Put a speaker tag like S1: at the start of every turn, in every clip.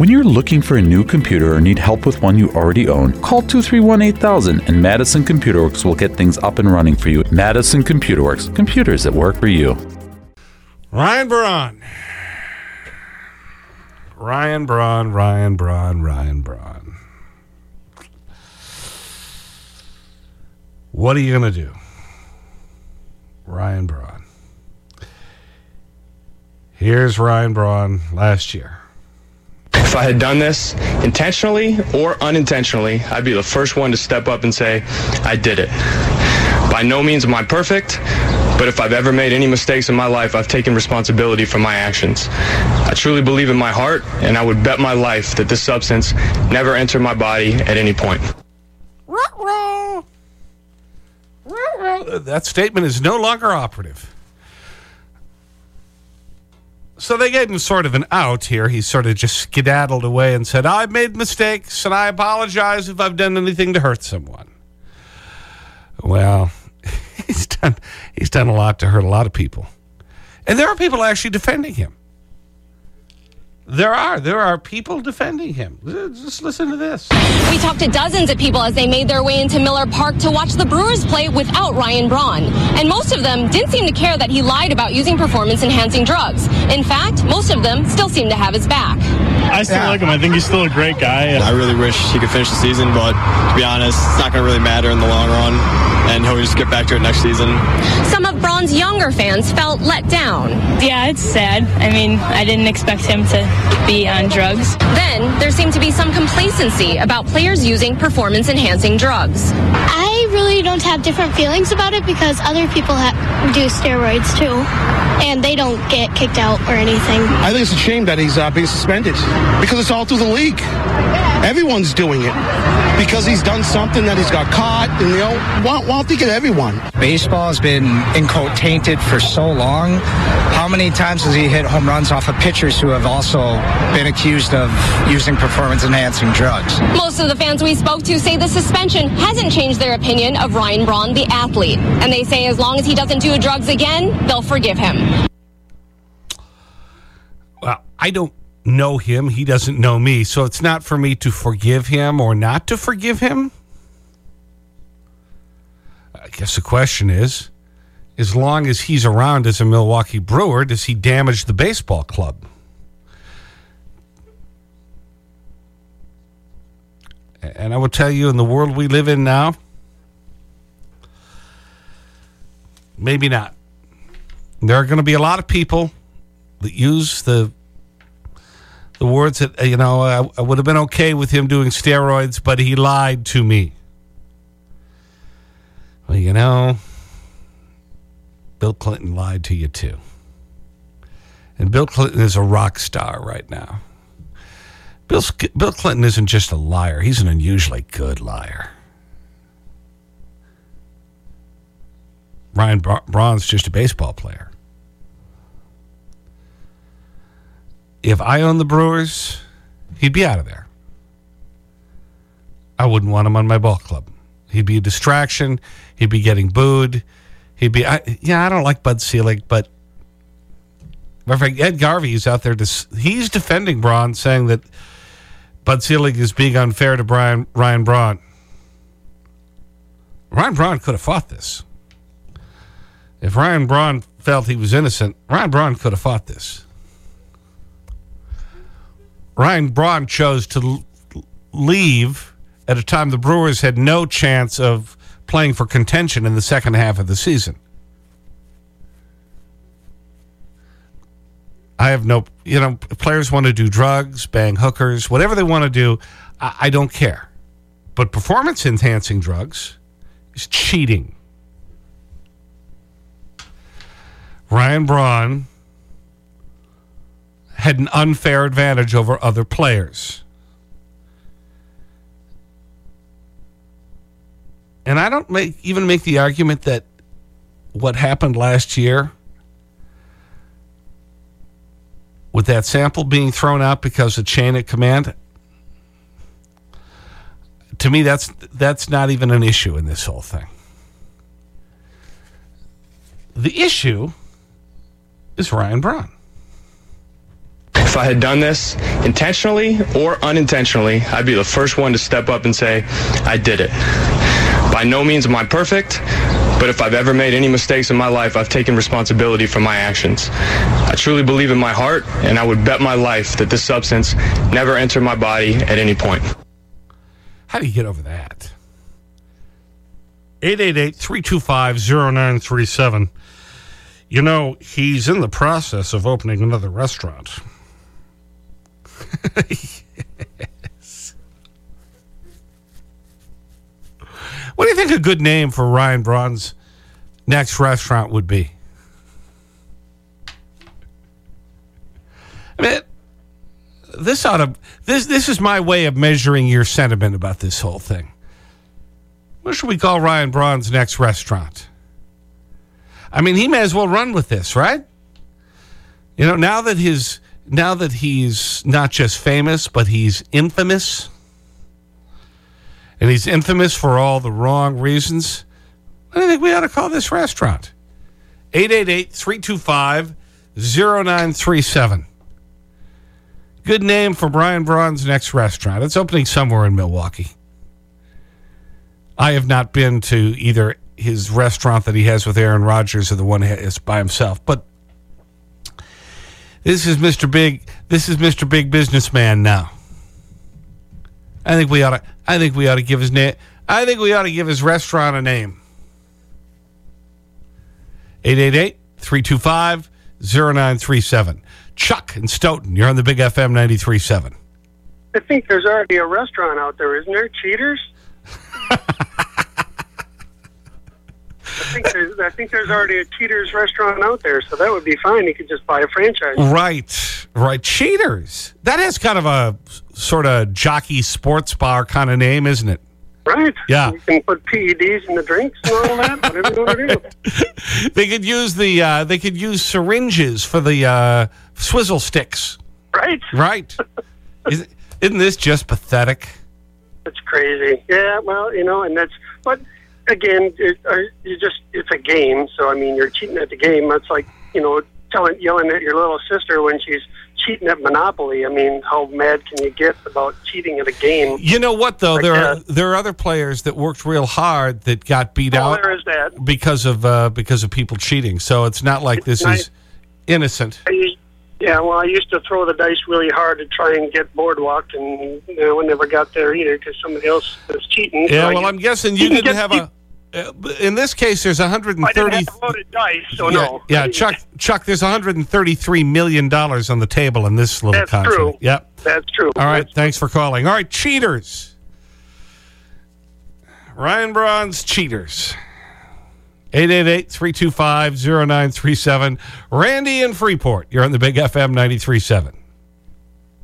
S1: When you're looking for a new computer or need help with one you already own, call 231 8000 and Madison Computer Works will get things up and running for you. Madison Computer Works, computers that work for you.
S2: Ryan Braun. Ryan Braun, Ryan Braun, Ryan Braun. What are you going to do? Ryan Braun. Here's Ryan Braun last year.
S3: If I had done this intentionally or unintentionally, I'd be the first one to step up and say, I did it. By no means am I perfect, but if I've ever made any mistakes in my life, I've taken responsibility for my actions. I truly believe in my heart, and I would bet my life that this substance never entered my body at any point.
S2: That statement is no longer operative. So they gave him sort of an out here. He sort of just skedaddled away and said, I've made mistakes and I apologize if I've done anything to hurt someone. Well, he's done, he's done a lot to hurt a lot of people. And there are people actually defending him. There are. There are people defending him. Just listen to this.
S4: We talked to dozens of people as they made their way into Miller Park to watch the Brewers play without Ryan Braun. And most of them didn't seem to care that he lied about using performance enhancing drugs. In fact, most of them still seem to have his back.
S5: I still like him. I think he's still a great guy.
S6: I really wish he could finish the season, but to be honest, it's not going to really matter in the long run, and he'll just get back to it next season.
S4: Some of Braun's younger fans felt let down.
S7: Yeah, it's sad. I mean, I didn't expect him to be on drugs.
S4: Then there seemed to be some complacency about players using performance enhancing drugs.
S8: I really don't have different feelings about it because other people ha- do steroids too, and they don't get kicked out or anything.
S9: I think it's a shame that he's uh, being suspended because it's all through the league. Everyone's doing it because he's done something that he's got caught, and you know, why, why don't they get everyone?
S10: Baseball has been in quote tainted for so long. How many times has he hit home runs off of pitchers who have also been accused of using performance enhancing drugs?
S4: Most of the fans we spoke to say the suspension hasn't changed their opinion of Ryan Braun, the athlete. And they say as long as he doesn't do drugs again, they'll forgive him.
S2: Well, I don't know him. He doesn't know me. So it's not for me to forgive him or not to forgive him. I guess the question is, as long as he's around as a Milwaukee Brewer, does he damage the baseball club? And I will tell you, in the world we live in now, maybe not. There are going to be a lot of people that use the the words that, you know, I, I would have been okay with him doing steroids, but he lied to me. Well, you know, Bill Clinton lied to you too. And Bill Clinton is a rock star right now. Bill, Bill Clinton isn't just a liar, he's an unusually good liar. Ryan Braun's just a baseball player. If I owned the Brewers, he'd be out of there. I wouldn't want him on my ball club. He'd be a distraction. He'd be getting booed. He'd be, I, yeah, I don't like Bud Selig, but of fact, Ed Garvey is out there. To, he's defending Braun, saying that Bud Selig is being unfair to Brian, Ryan Braun. Ryan Braun could have fought this. If Ryan Braun felt he was innocent, Ryan Braun could have fought this. Ryan Braun chose to leave at a time the Brewers had no chance of playing for contention in the second half of the season. I have no, you know, players want to do drugs, bang hookers, whatever they want to do. I, I don't care. But performance enhancing drugs is cheating. Ryan Braun had an unfair advantage over other players. And I don't make, even make the argument that what happened last year with that sample being thrown out because of chain of command, to me, that's, that's not even an issue in this whole thing. The issue is Ryan Braun.
S3: If I had done this intentionally or unintentionally, I'd be the first one to step up and say, I did it. By no means am I perfect, but if I've ever made any mistakes in my life, I've taken responsibility for my actions. I truly believe in my heart, and I would bet my life that this substance never entered my body at any point.
S2: How do you get over that? 888-325-0937. You know, he's in the process of opening another restaurant. Yes. What do you think a good name for Ryan Braun's next restaurant would be? I mean, this ought to, this, this is my way of measuring your sentiment about this whole thing. What should we call Ryan Braun's next restaurant? I mean, he may as well run with this, right? You know, now that his, now that he's not just famous, but he's infamous, and he's infamous for all the wrong reasons, I think we ought to call this restaurant. 888-325-0937. Good name for Brian Braun's next restaurant. It's opening somewhere in Milwaukee. I have not been to either his restaurant that he has with Aaron Rodgers or the one has by himself. But this is Mr. Big, this is Mr. Big Businessman now. I think we ought to, I think we ought to give his name, I think we ought to give his restaurant a name. 888-325-0937. Chuck in Stoughton, you're on the Big FM 93.7.
S11: I think there's already a restaurant out there, isn't there? Cheaters? I think, there's, I think there's already a Cheaters restaurant out there, so that would be fine. You could just buy a franchise.
S2: Right, right. Cheaters. That has kind of a sort of jockey sports bar kind of name, isn't it?
S11: Right.
S2: Yeah.
S11: You can put PEDs in the drinks and all that, whatever you want to do.
S2: they could use the, uh, they could use syringes for the uh, swizzle sticks.
S11: Right.
S2: Right. Is, isn't this just pathetic?
S11: It's crazy. Yeah, well, you know, and that's, but again, it, uh, you just, it's a game. So, I mean, you're cheating at the game. That's like, you know, telling, yelling at your little sister when she's cheating at Monopoly. I mean, how mad can you get about cheating at a game?
S2: You know what, though?
S11: Like
S2: there, are, there are other players that worked real hard that got beat
S11: Oh,
S2: out
S11: there is that.
S2: because of, uh, because of people cheating. So it's not like this
S11: nice.
S2: is innocent.
S11: I yeah, well, I used to throw the dice really hard to try and get boardwalk, and you know, I never got there either because somebody else was cheating.
S2: Yeah,
S11: I
S2: well, I'm guessing you
S11: didn't
S2: didn't
S11: get-
S2: have a. Uh, in this case, there's 130.
S11: I loaded dice, so
S2: yeah,
S11: no.
S2: yeah, Chuck. Chuck, there's 133 million dollars on the table in this little
S11: That's
S2: contract.
S11: true.
S2: Yep.
S11: That's true.
S2: All right. Thanks for calling. All right, cheaters. Ryan Braun's cheaters. 888-325-0937. Randy in Freeport. You're on the Big FM 93.7.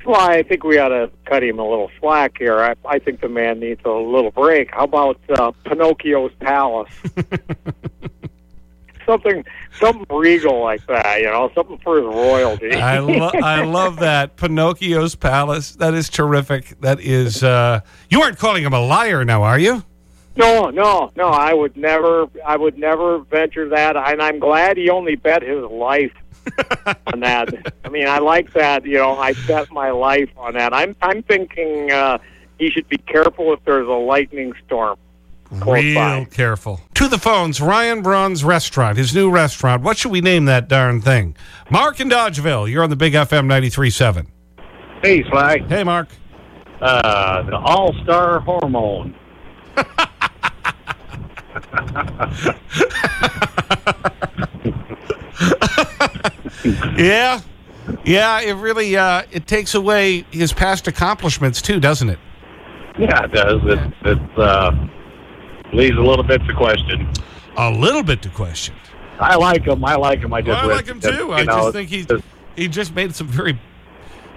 S12: Well, I think we ought to cut him a little slack here. I, I think the man needs a little break. How about uh, Pinocchio's Palace? something, something regal like that, you know, something for his royalty.
S2: I, lo I love that. Pinocchio's Palace. That is terrific. That is, uh, you aren't calling him a liar now, are you?
S12: No, no, no. I would never, I would never venture that, and I'm glad he only bet his life on that. I mean, I like that. You know, I bet my life on that. I'm, I'm thinking uh, he should be careful if there's a lightning storm.
S2: Real
S12: by.
S2: careful. To the phones, Ryan Braun's restaurant, his new restaurant. What should we name that darn thing? Mark in Dodgeville. You're on the Big FM 93.7.
S13: Hey, Sly.
S2: Hey, Mark.
S13: Uh, the All Star Hormone.
S2: yeah. Yeah, it really, uh, it takes away his past accomplishments too, doesn't it?
S13: Yeah, it does. It, it uh, leaves a little bit to question.
S2: A little bit to question.
S13: I like him. I like him. I just
S2: Well, I like him too.
S13: you
S2: I
S13: know,
S2: just think he, he just made some very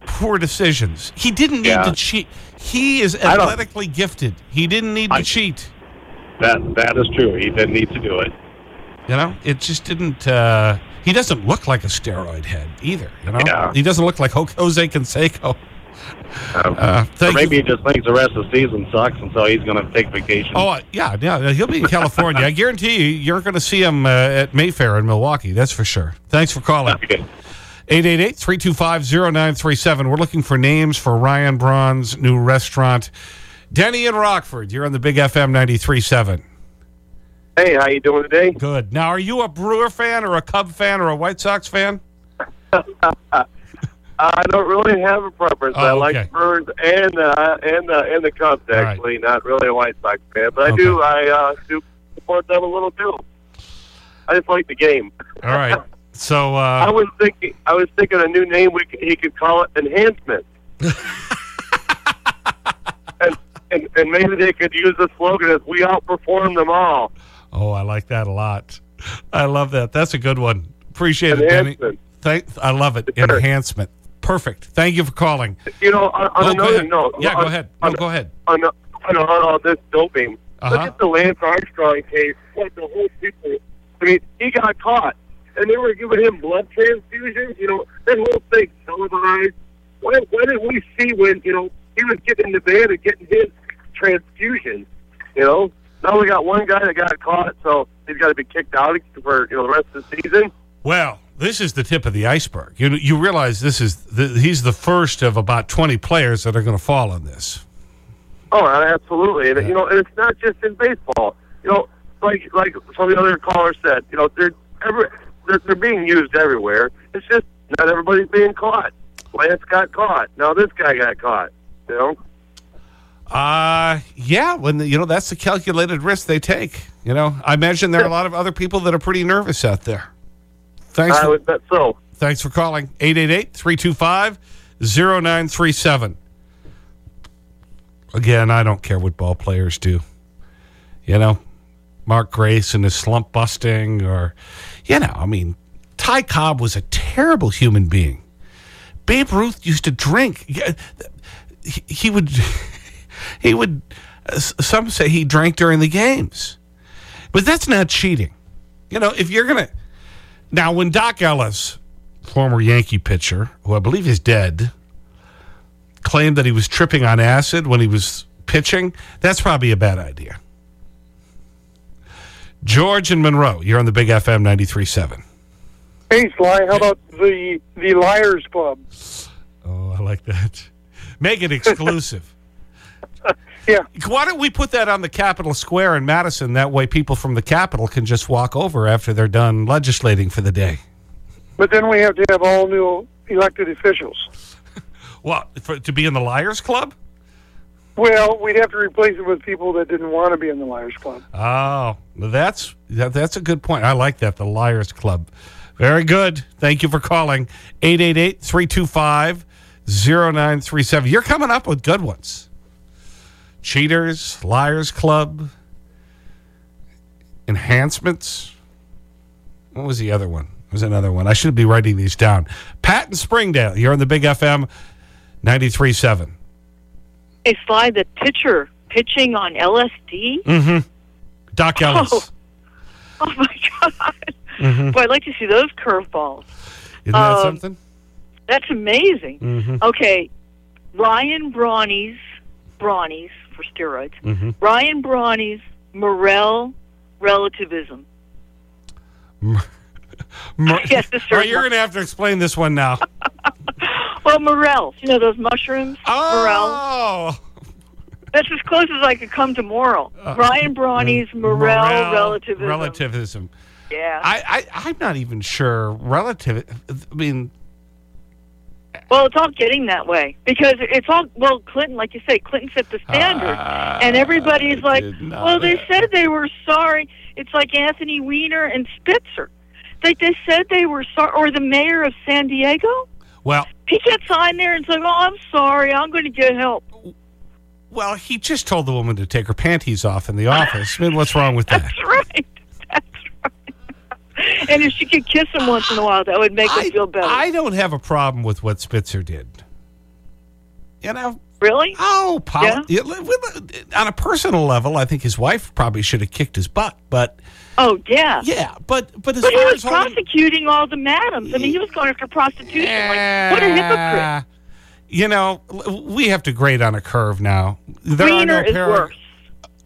S2: poor decisions. He didn't need
S13: Yeah.
S2: to cheat. He is athletically gifted. He didn't need to cheat.
S13: that that is true. He didn't need to do it.
S2: You know, it just didn't. Uh, he doesn't look like a steroid head either. You know,
S13: Yeah.
S2: he doesn't look like Jose Canseco.
S13: Um,
S2: Uh,
S13: or maybe
S2: you.
S13: he just thinks the rest of the season sucks, and so he's going to take vacation.
S2: Oh uh, yeah, yeah, he'll be in California. I guarantee you, you're going to see him uh, at Mayfair in Milwaukee. That's for sure. Thanks for calling. 888-325-0937. We're looking for names for Ryan Braun's new restaurant. Denny in Rockford, you're on the Big FM 93.7.
S14: Hey, how you doing today?
S2: Good. Now, are you a Brewer fan or a Cub fan or a White Sox fan?
S14: I don't really have a preference.
S2: Oh,
S14: I like the Brewers and uh, and the and the Cubs
S2: right.
S14: actually. Not really a White Sox fan, but I do I uh, do support them a little too. I just like the game.
S2: All right. So,
S14: I
S2: uh,
S14: was thinking I was thinking a new name we could, he could call it enhancement. and, and and maybe they could use the slogan as we outperform them all.
S2: Oh, I like that a lot. I love that. That's a good one. Appreciate it.
S14: Enhancement.
S2: Thank, I love it. Enhancement. Perfect. Thank you for calling.
S14: You know, on, on
S2: Oh,
S14: another note,
S2: Yeah,
S14: on,
S2: go ahead. No,
S14: on,
S2: go ahead.
S14: On, on, on all this doping,
S2: Uh-huh.
S14: look at the Lance Armstrong case. Like the whole people. I mean, he got caught, and they were giving him blood transfusions. You know, that whole thing televised. Why, why didn't we see when you know he was getting in the van and getting his transfusions? You know, now we got one guy that got caught, so he's got to be kicked out for you know the rest of the season.
S2: Well, this is the tip of the iceberg. You, you realize this is the, he's the first of about 20 players that are going to fall on this.
S14: Oh, uh, absolutely. And you know, and it's not just in baseball. You know, like like some of the other callers said, you know, they're every they're, they're being used everywhere. It's just not everybody's being caught. Lance got caught. Now this guy got caught. You know.
S2: Uh, yeah, when the, you know, that's the calculated risk they take. You know, I imagine there are a lot of other people that are pretty nervous out there. Thanks.
S14: I
S2: for,
S14: would bet so.
S2: Thanks for calling. 888-325-0937. Again, I don't care what ball players do. You know, Mark Grace and his slump busting or, you know, I mean, Ty Cobb was a terrible human being. Babe Ruth used to drink. He, he would, he would, uh, some say he drank during the games. But that's not cheating. You know, if you're going to, now when Dock Ellis, former Yankee pitcher, who I believe is dead, claimed that he was tripping on acid when he was pitching, that's probably a bad idea. George and Monroe, you're on the Big FM 93.7.
S15: Hey, Sly, how about the the Liars Club?
S2: Oh, I like that. Make it exclusive.
S15: yeah.
S2: Why don't we put that on the Capitol Square in Madison? That way people from the Capitol can just walk over after they're done legislating for the day.
S15: But then we have to have all new elected officials.
S2: What, for, to be in the Liars Club?
S15: Well, we'd have to replace it with people that didn't want to be in the Liars Club.
S2: Oh, that's, that, that's a good point. I like that, the Liars Club. Very good. Thank you for calling. 888-325-0937. You're coming up with good ones. Cheaters, Liars Club, enhancements. What was the other one? There's another one. I should be writing these down. Pat and Springdale, you're on the Big FM 93.7.
S16: Hey, Sly, the pitcher pitching on LSD?
S2: Mm-hmm. Dock Ellis.
S16: Oh, oh my God.
S2: Mhm.
S16: Boy, I'd like to see those curveballs.
S2: Isn't that
S16: Um,
S2: something?
S16: That's amazing.
S2: Mhm.
S16: Okay, Ryan Brawny's, Brawny's for steroids.
S2: Mhm.
S16: Ryan Brawny's Morel relativism.
S2: Mer-
S16: Yes, this
S2: All right, you're going to have to explain this one now.
S16: Well, morels, you know those mushrooms?
S2: Oh.
S16: Morels. That's as close as I could come to moral.
S2: Uh,
S16: Ryan Brawny's morel,
S2: Morel
S16: relativism.
S2: Relativism.
S16: Yeah.
S2: I, I, I'm not even sure. Relative. I mean,
S16: Well, it's all getting that way because it's all well. Clinton, like you say, Clinton set the standard, ah, and everybody's like, "Well, they said they were sorry." It's like Anthony Weiner and Spitzer. They they said they were sorry, or the mayor of San Diego.
S2: well,
S16: He gets on there and says, "Oh, I'm sorry. I'm going to get help."
S2: well, he just told the woman to take her panties off in the office. I mean, what's wrong with that?
S16: That's right. And if she could kiss him once in a while, that would make him feel better.
S2: I don't have a problem with what Spitzer did. You know?
S16: Really?
S2: Oh, poli-
S16: Yeah?
S2: yeah, with- on a personal level, I think his wife probably should have kicked his butt, but
S16: Oh yeah.
S2: Yeah, but but as
S16: But he was
S2: as
S16: prosecuting all the madams. I mean, he was going after prostitution. Like, what a hypocrite!
S2: Uh, you know, we have to grade on a curve now. There
S16: Weiner
S2: no
S16: is worse.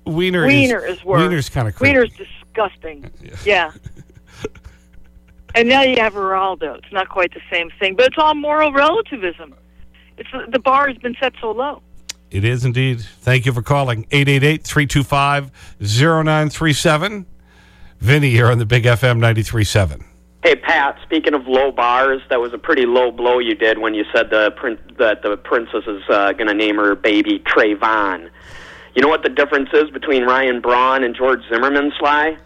S2: Weiner,
S16: Weiner is worse.
S2: Weiner's kind of creepy.
S16: Weiner's disgusting. Yeah. And now you have Geraldo. It's not quite the same thing, but it's all moral relativism. It's the bar has been set so low.
S2: It is indeed. Thank you for calling. 888-325-0937. Vinny here on the Big FM 93.7.
S17: Hey, Pat, speaking of low bars, that was a pretty low blow you did when you said the prin- that the princess is uh, going to name her baby Trayvon. You know what the difference is between Ryan Braun and George Zimmerman's lie?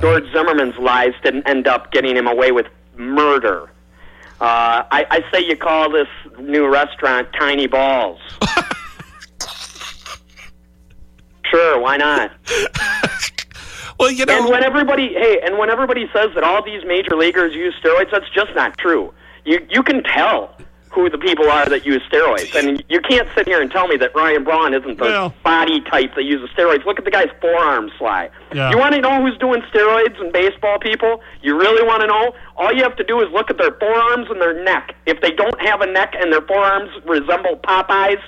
S17: George Zimmerman's lies didn't end up getting him away with murder. Uh, I, I say you call this new restaurant Tiny Balls. sure, why not?
S2: well, you know,
S17: and when everybody hey, and when everybody says that all these major leaguers use steroids, that's just not true. You you can tell who the people are that use steroids, and you can't sit here and tell me that Ryan Braun isn't the
S2: Well-
S17: body type that uses steroids. Look at the guy's forearm sly.
S2: Yeah.
S17: You want to know who's doing steroids in baseball, people? You really want to know? All you have to do is look at their forearms and their neck. If they don't have a neck and their forearms resemble Popeyes,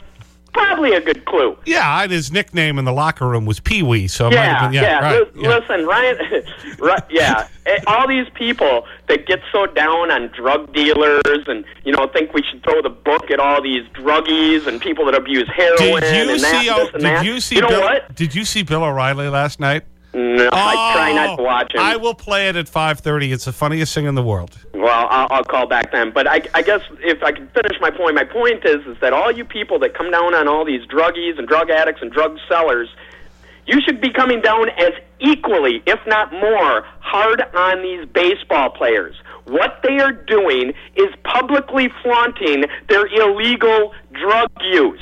S17: probably a good clue.
S2: Yeah, and his nickname in the locker room was Pee Wee. So
S17: Yeah,
S2: been,
S17: yeah.
S2: yeah, right.
S17: Li- Listen, Ryan, right, yeah. Eh, All these people that get so down on drug dealers and, you know, think we should throw the book at all these druggies and people that abuse heroin
S2: Did you
S17: and that,
S2: see? O-
S17: this and
S2: did
S17: that.
S2: you see?
S17: You know
S2: Bill,
S17: what?
S2: Did you see Bill O'Reilly last night?
S17: No, I try not to watch oh, him.
S2: I will play it at 5:30. It's the funniest thing in the world.
S17: Well, I'll, I'll call back then. But I, I guess if I can finish my point, my point is is that all you people that come down on all these druggies and drug addicts and drug sellers, you should be coming down as equally, if not more, hard on these baseball players. What they are doing is publicly flaunting their illegal drug use.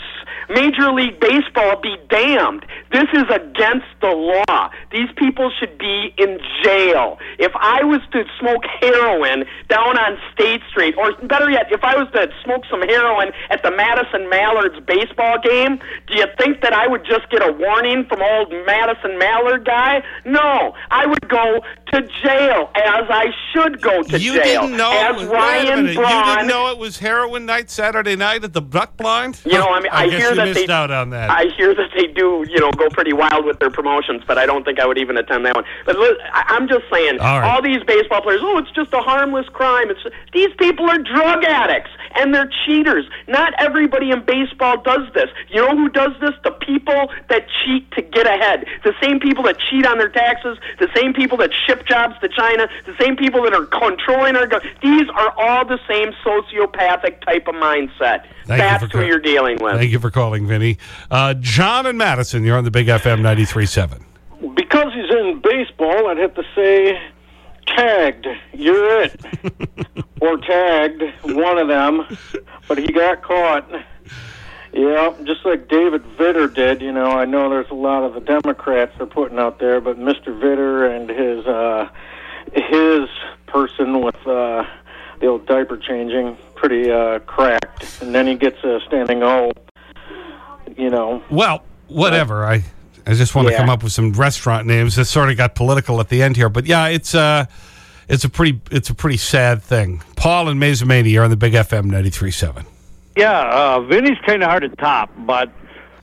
S17: Major League Baseball be damned. This is against the law. These people should be in jail. If I was to smoke heroin down on State Street, or better yet, if I was to smoke some heroin at the Madison Mallards baseball game, do you think that I would just get a warning from old Madison Mallard guy? No, I would go to jail, as I should go to
S2: You
S17: jail.
S2: didn't know.
S17: as Ryan
S2: minute, you didn't know it was heroin night Saturday night at the Duck Blind.
S17: You know, I mean, I,
S2: guess
S17: hear that
S2: missed
S17: they
S2: out on that.
S17: I hear that they do, you know, go pretty wild with their promotions, but I don't think I would even attend that one. But I- I'm just saying,
S2: All right.
S17: all these baseball players, oh, it's just a harmless crime. It's these people are drug addicts and they're cheaters. Not everybody in baseball does this. You know who does this? The people that cheat to get ahead. The same people that cheat on their taxes. The same people that ship jobs to China. The same people that are controlling our. Go- these are all the same sociopathic type of mindset.
S2: Thank
S17: That's
S2: for
S17: who
S2: co-
S17: you're dealing with.
S2: Thank you for calling, Vinny. Uh, John and Madison, you're on the Big FM 93.7.
S14: Because he's in baseball, I'd have to say tagged. You're it. or tagged, one of them. But he got caught. Yeah, just like David Vitter did. You know, I know there's a lot of the Democrats they're putting out there, but Mr. Vitter and his uh, his person with uh, the old diaper changing, pretty uh, cracked. And then he gets a standing O. You know,
S2: Well, whatever. I I just want to come up with some restaurant names. This sort of got political at the end here, but yeah, it's uh, it's a pretty it's a pretty sad thing. Paul and Mazomanie, you're on the Big FM 93.7.
S18: Yeah, uh, Vinny's kind of hard to top, but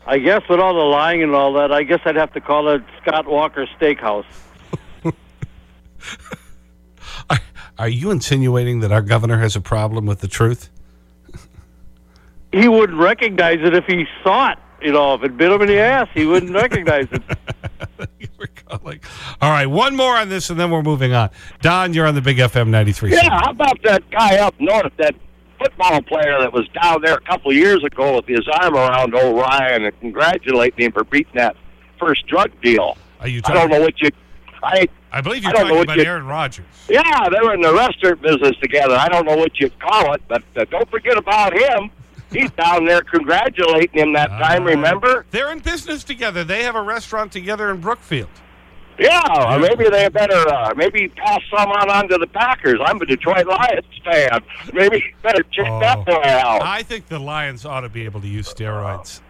S18: I guess with all the lying and all that, I guess I'd have to call it Scott Walker Steakhouse.
S2: Are you insinuating that our governor has a problem with the truth?
S18: He wouldn't recognize it if he saw it. You know, if it bit him in the ass, he wouldn't recognize it.
S2: All right, one more on this, and then we're moving on. Don, you're on the Big FM 93.
S19: Yeah, how about that guy up north, that football player that was down there a couple of years ago with his arm around O'Ryan and congratulating him for beating that first drug deal?
S2: Are you talking,
S19: I don't know what you. I
S2: I believe you're
S19: don't
S2: talking about
S19: you-
S2: Aaron Rodgers.
S19: Yeah, they were in the restaurant business together. I don't know what you call it, but uh, don't forget about him. He's down there congratulating him that time. Remember?
S2: They're in business together. They have a restaurant together in Brookfield.
S19: Yeah, maybe they better uh, maybe pass some on on to the Packers. I'm a Detroit Lions fan. Maybe better check that boy out.
S2: I think the Lions ought to be able to use steroids.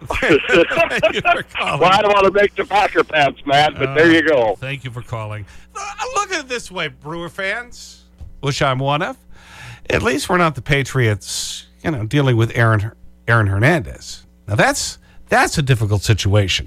S19: Well, I don't want to make the Packer pants mad, but there you go.
S2: Thank you for calling. Uh, Look at it this way, Brewer fans, which I'm one of. At least we're not the Patriots, you know, dealing with Aaron, Aaron Hernandez. Now, that's, that's a difficult situation.